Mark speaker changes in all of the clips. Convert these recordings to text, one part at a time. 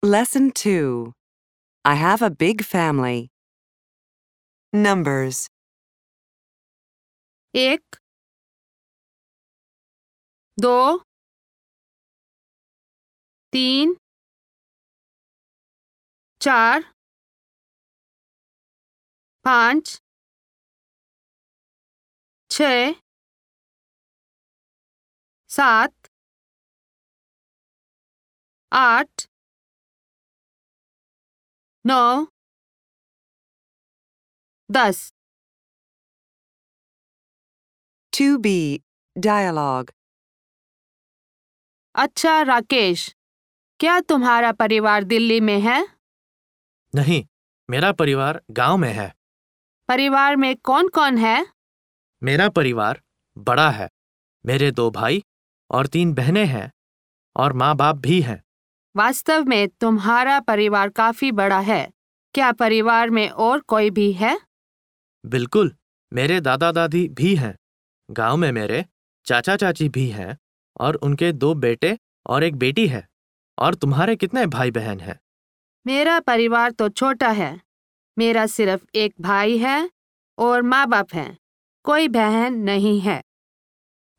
Speaker 1: Lesson 2 I have a big family. Numbers
Speaker 2: एक दो तीन चार पाँच छ सात आठ नौ दस
Speaker 1: 2b Dialogue.
Speaker 2: अच्छा राकेश क्या तुम्हारा परिवार दिल्ली में है?
Speaker 3: नहीं मेरा परिवार गाँव में है।
Speaker 2: परिवार में कौन कौन है?
Speaker 3: मेरा परिवार बड़ा है। मेरे दो भाई और तीन बहनें हैं और माँ बाप भी हैं।
Speaker 2: वास्तव में तुम्हारा परिवार काफ़ी बड़ा है। क्या परिवार में और कोई भी है?
Speaker 3: बिल्कुल मेरे दादा दादी भी हैं। गाँव में मेरे चाचा चाची भी हैं और उनके दो बेटे और एक बेटी है और तुम्हारे कितने भाई बहन हैं?
Speaker 2: मेरा परिवार तो छोटा है। मेरा सिर्फ़ एक भाई है और माँ बाप हैं। कोई बहन नहीं है।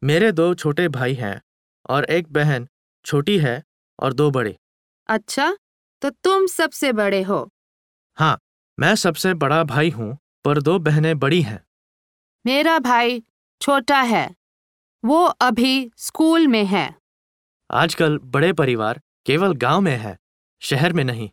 Speaker 3: मेरे दो छोटे भाई हैं और एक बहन छोटी है और दो बड़े।
Speaker 2: अच्छा तो तुम सबसे बड़े हो।
Speaker 3: हाँ मैं सबसे बड़ा भाई हूँ पर दो बहनें बड़ी हैं।
Speaker 2: मेरा भाई छोटा है। वो अभी स्कूल में है।
Speaker 3: आजकल बड़े परिवार केवल गाँव में है शहर में नहीं।